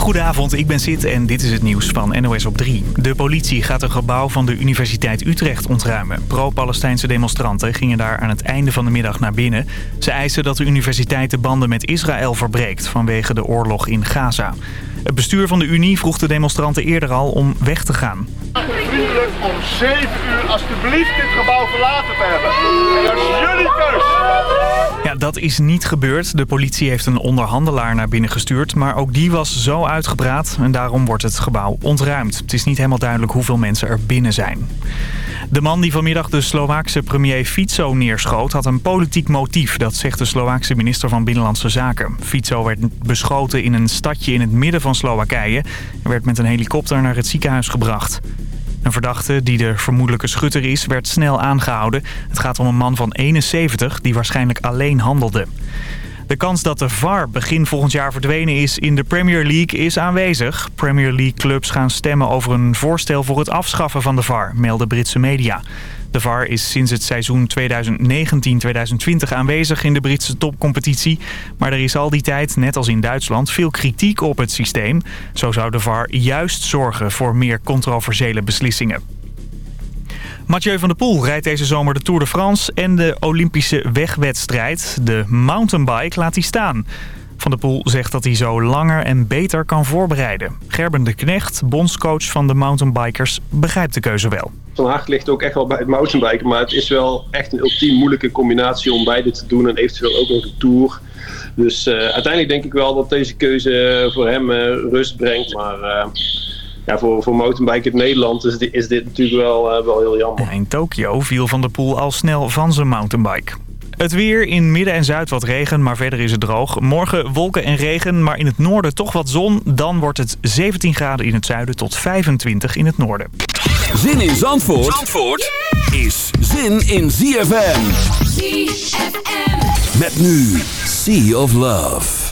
Goedenavond, ik ben Sid en dit is het nieuws van NOS op 3. De politie gaat een gebouw van de Universiteit Utrecht ontruimen. Pro-Palestijnse demonstranten gingen daar aan het einde van de middag naar binnen. Ze eisen dat de universiteit de banden met Israël verbreekt vanwege de oorlog in Gaza. Het bestuur van de Unie vroeg de demonstranten eerder al om weg te gaan. Vriendelijk om 7 uur alsjeblieft dit gebouw verlaten te hebben. En dat is jullie keus. Ja, dat is niet gebeurd. De politie heeft een onderhandelaar naar binnen gestuurd. Maar ook die was zo uitgepraat en daarom wordt het gebouw ontruimd. Het is niet helemaal duidelijk hoeveel mensen er binnen zijn. De man die vanmiddag de Slovaakse premier Fico neerschoot... had een politiek motief, dat zegt de Slovaakse minister van Binnenlandse Zaken. Fico werd beschoten in een stadje in het midden van Slowakije... en werd met een helikopter naar het ziekenhuis gebracht. Een verdachte, die de vermoedelijke schutter is, werd snel aangehouden. Het gaat om een man van 71 die waarschijnlijk alleen handelde. De kans dat de VAR begin volgend jaar verdwenen is in de Premier League is aanwezig. Premier League clubs gaan stemmen over een voorstel voor het afschaffen van de VAR, melden Britse media. De VAR is sinds het seizoen 2019-2020 aanwezig in de Britse topcompetitie. Maar er is al die tijd, net als in Duitsland, veel kritiek op het systeem. Zo zou de VAR juist zorgen voor meer controversiële beslissingen. Mathieu van der Poel rijdt deze zomer de Tour de France en de Olympische wegwedstrijd. De mountainbike laat hij staan. Van der Poel zegt dat hij zo langer en beter kan voorbereiden. Gerben de Knecht, bondscoach van de mountainbikers, begrijpt de keuze wel. Van hart ligt ook echt wel bij het mountainbiken, maar het is wel echt een ultiem moeilijke combinatie om beide te doen en eventueel ook nog een Tour. Dus uh, uiteindelijk denk ik wel dat deze keuze voor hem uh, rust brengt, maar... Uh, ja, voor, voor mountainbiken in Nederland is dit, is dit natuurlijk wel, wel heel jammer. In Tokio viel Van der Poel al snel van zijn mountainbike. Het weer in midden en zuid wat regen, maar verder is het droog. Morgen wolken en regen, maar in het noorden toch wat zon. Dan wordt het 17 graden in het zuiden tot 25 in het noorden. Zin in Zandvoort, Zandvoort is zin in ZFM. ZFM. Met nu Sea of Love.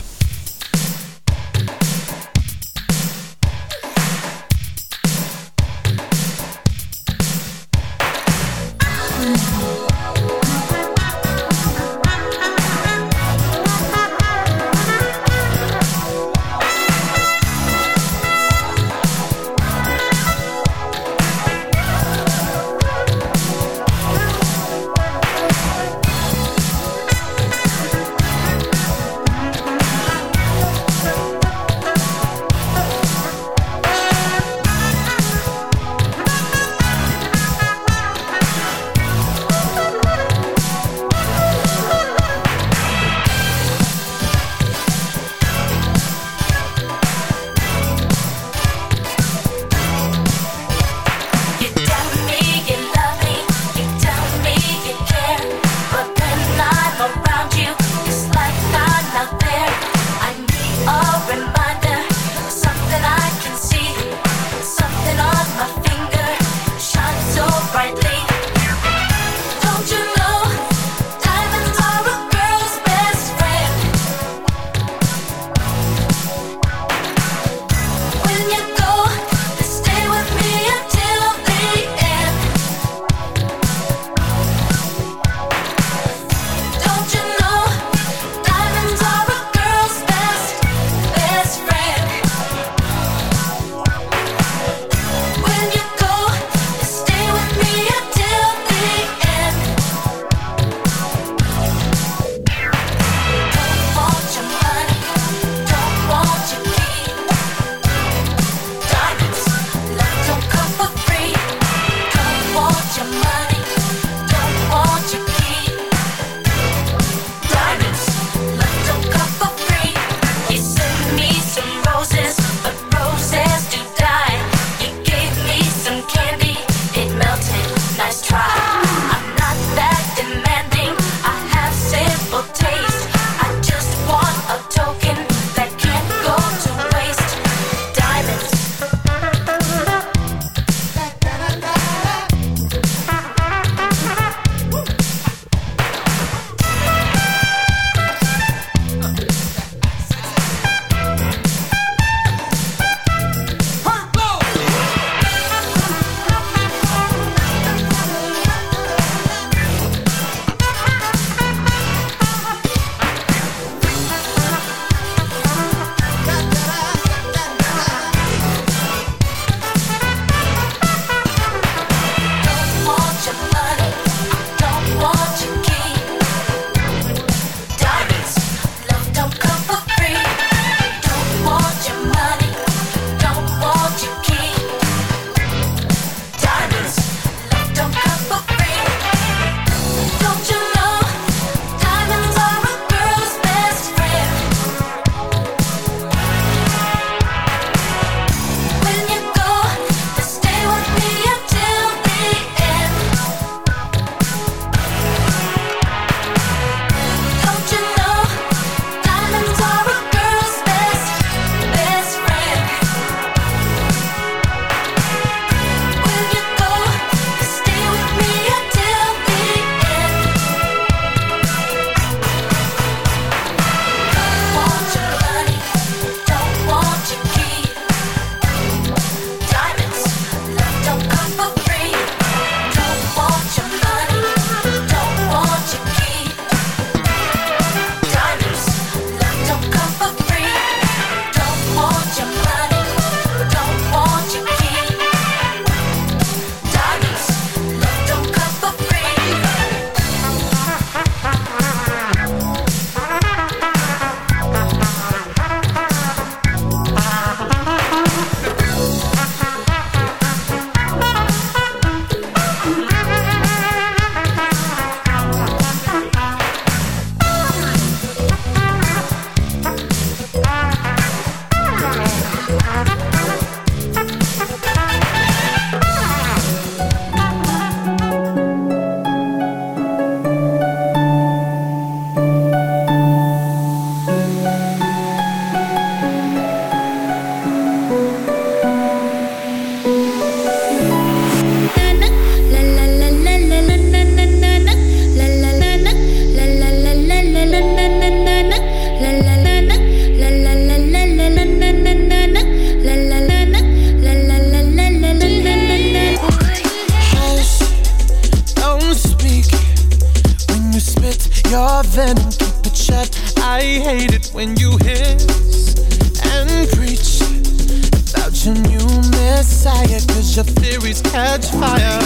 desire Cause your theories catch fire.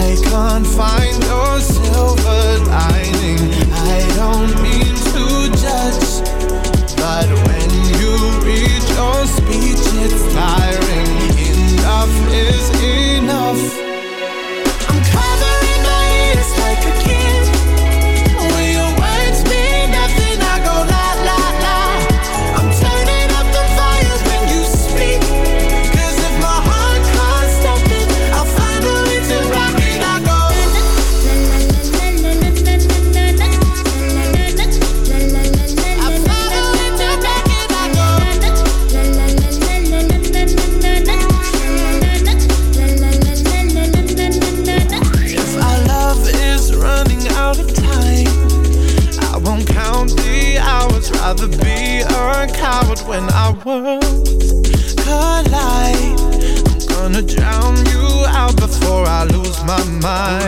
I can't find your silver lining. I don't mean to judge But when you read your speech it's tiring. Enough is enough. my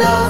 know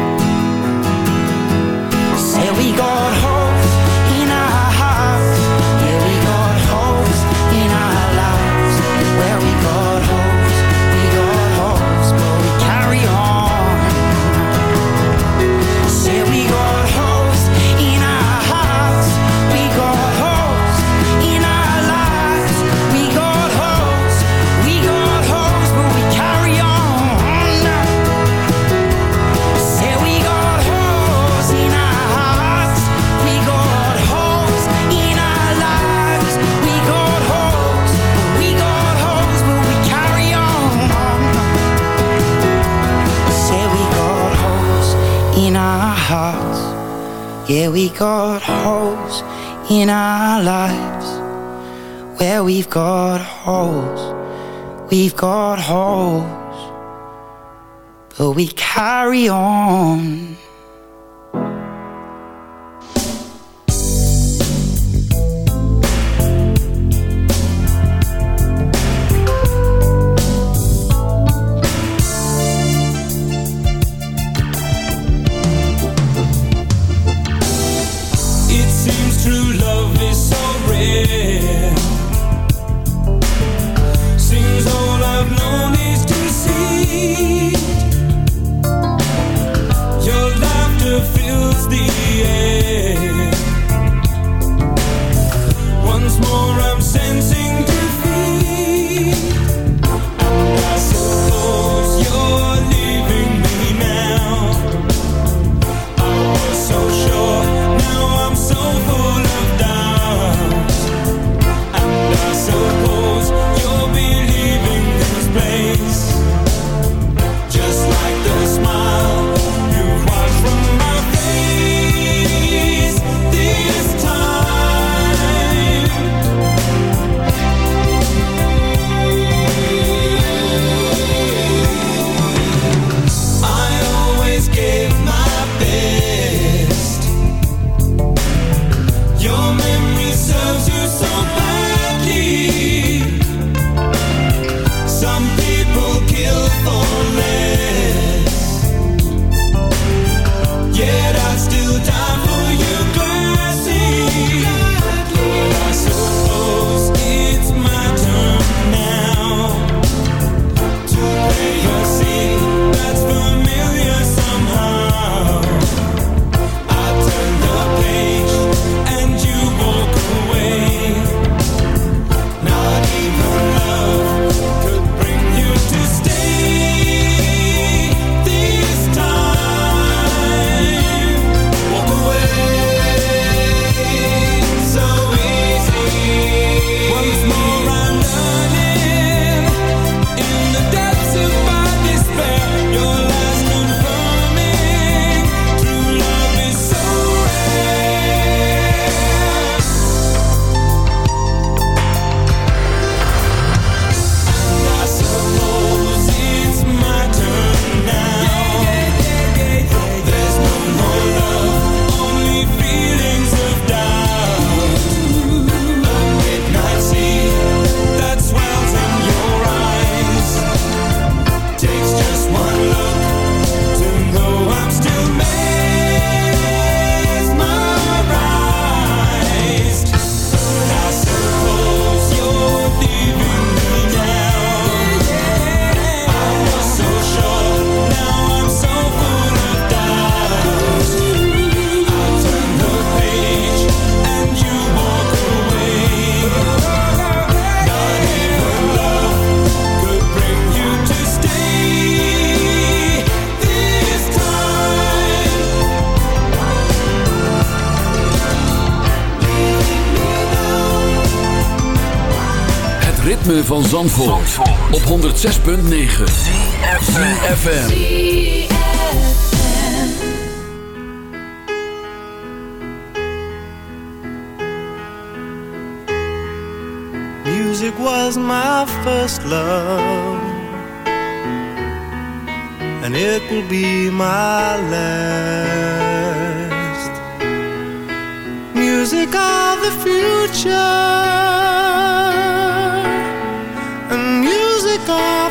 We got holes. In our lives. Where we've got holes, we've got holes. But we carry on. Van Zandvoort, Zandvoort. op 106.9 CFFM Music was my first love. And it will be my last. Music of the future of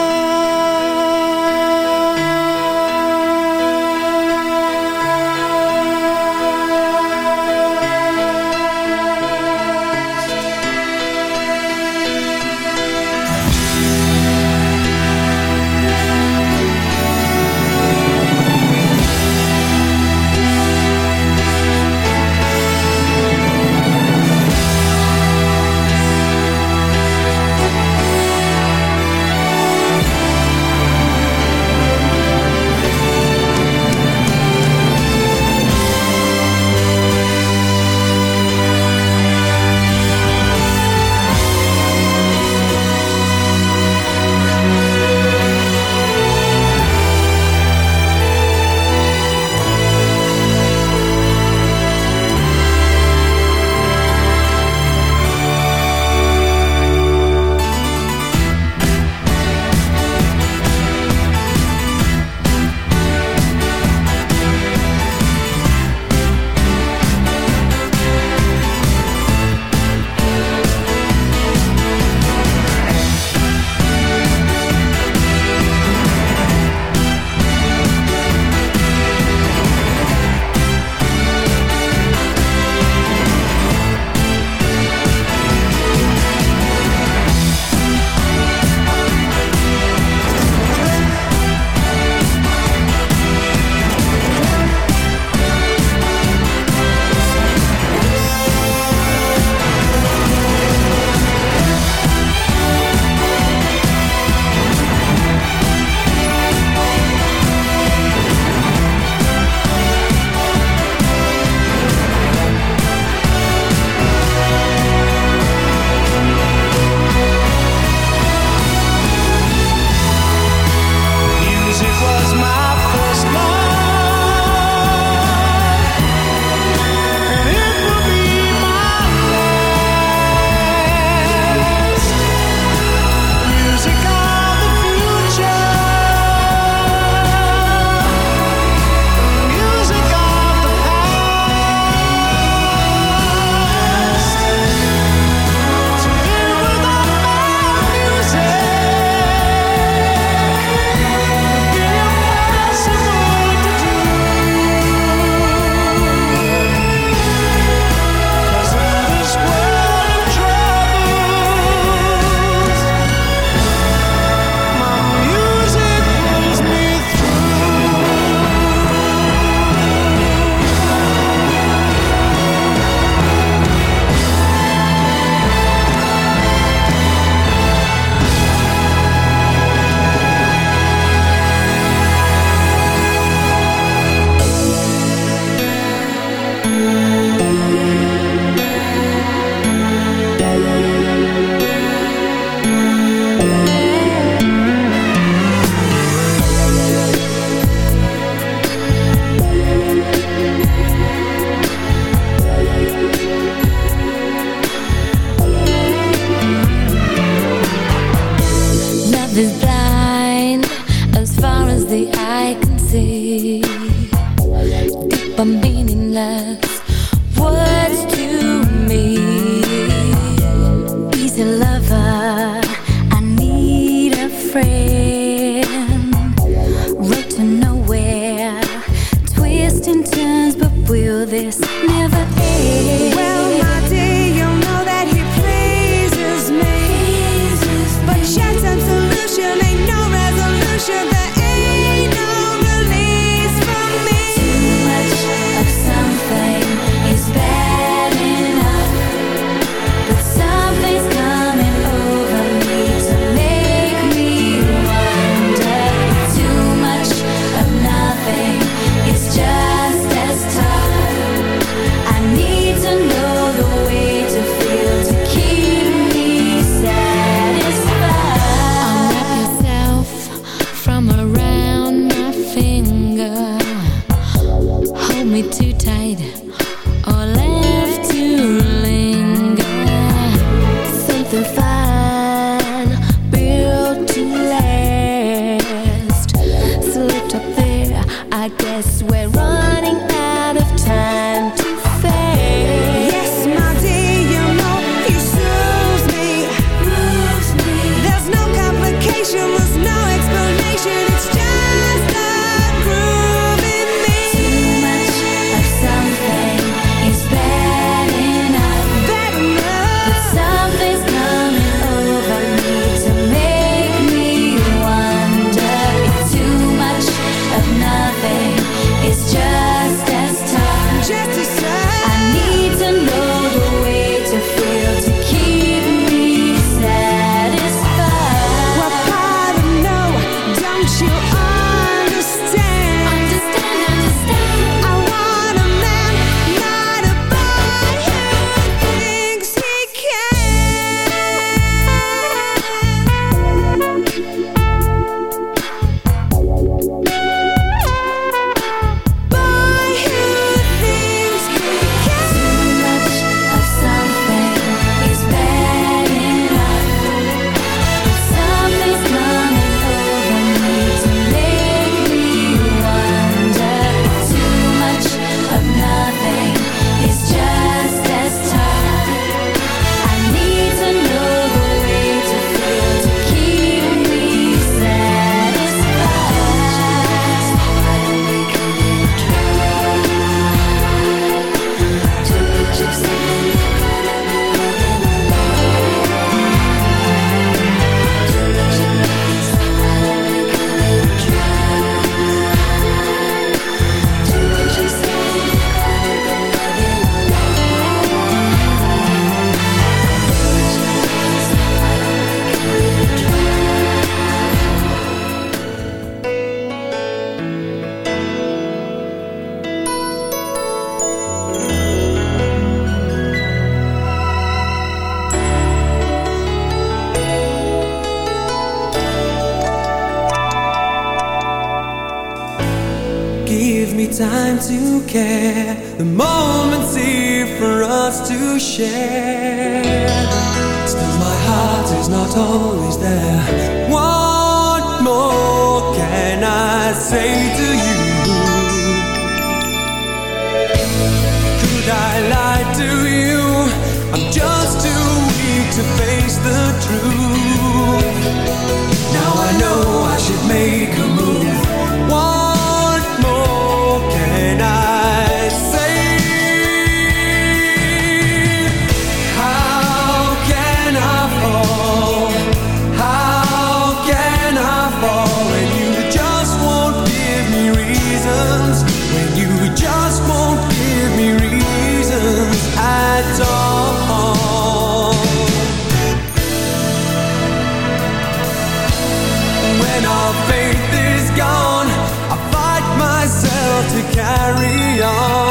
How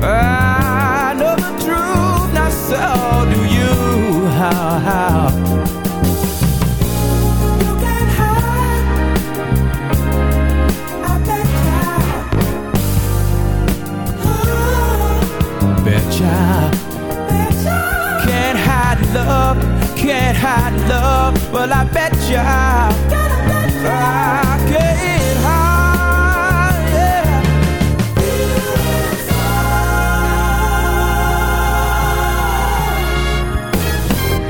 I know the truth, so do you. How, how? You can't hide. I bet ya. Betcha. Can't hide love, can't hide love. Well, I bet ya.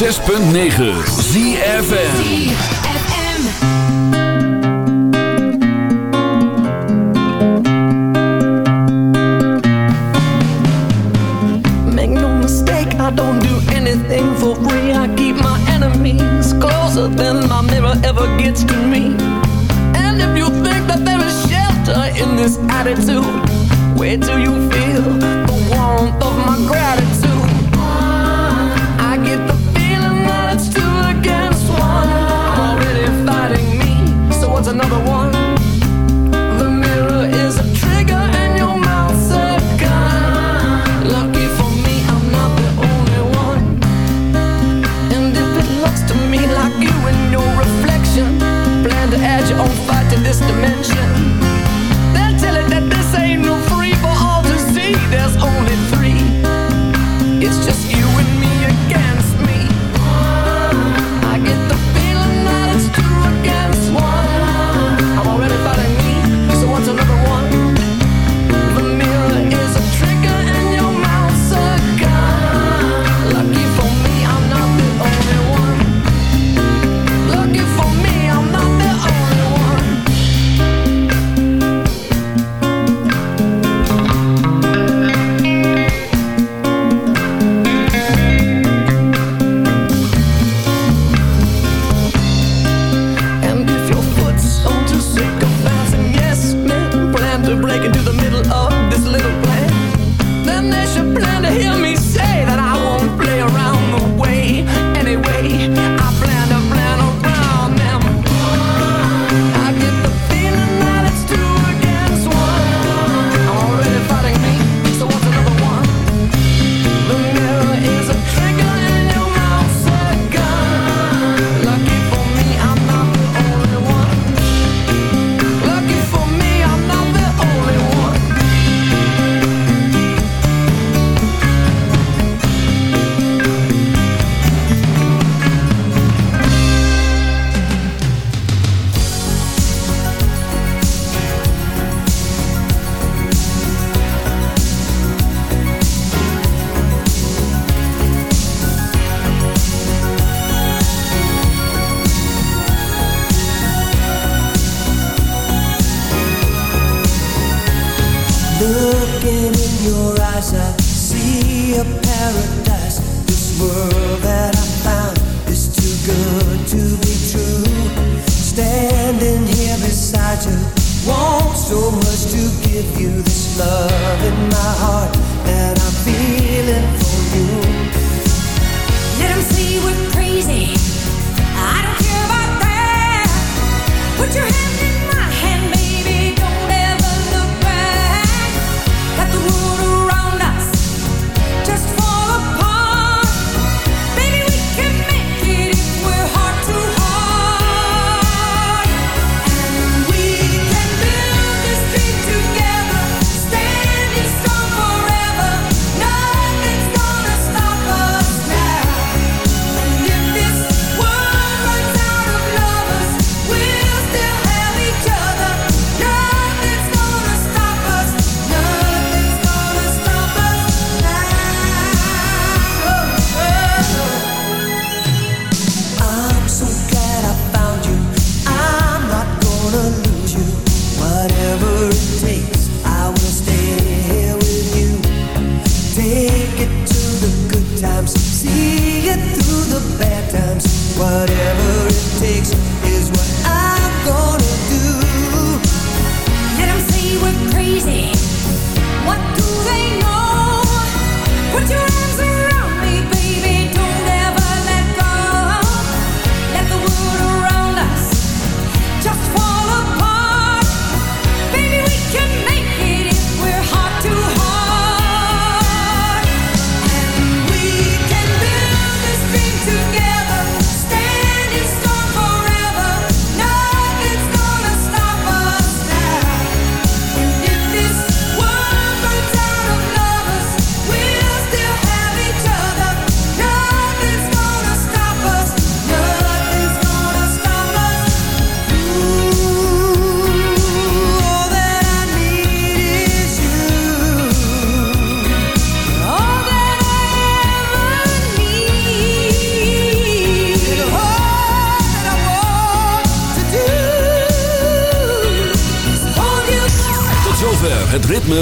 6.9 Zi F Make no mistake, I don't do anything for free. I keep my enemies closer than my never ever gets to me. And if you think that there is shelter in this attitude, where do you feel?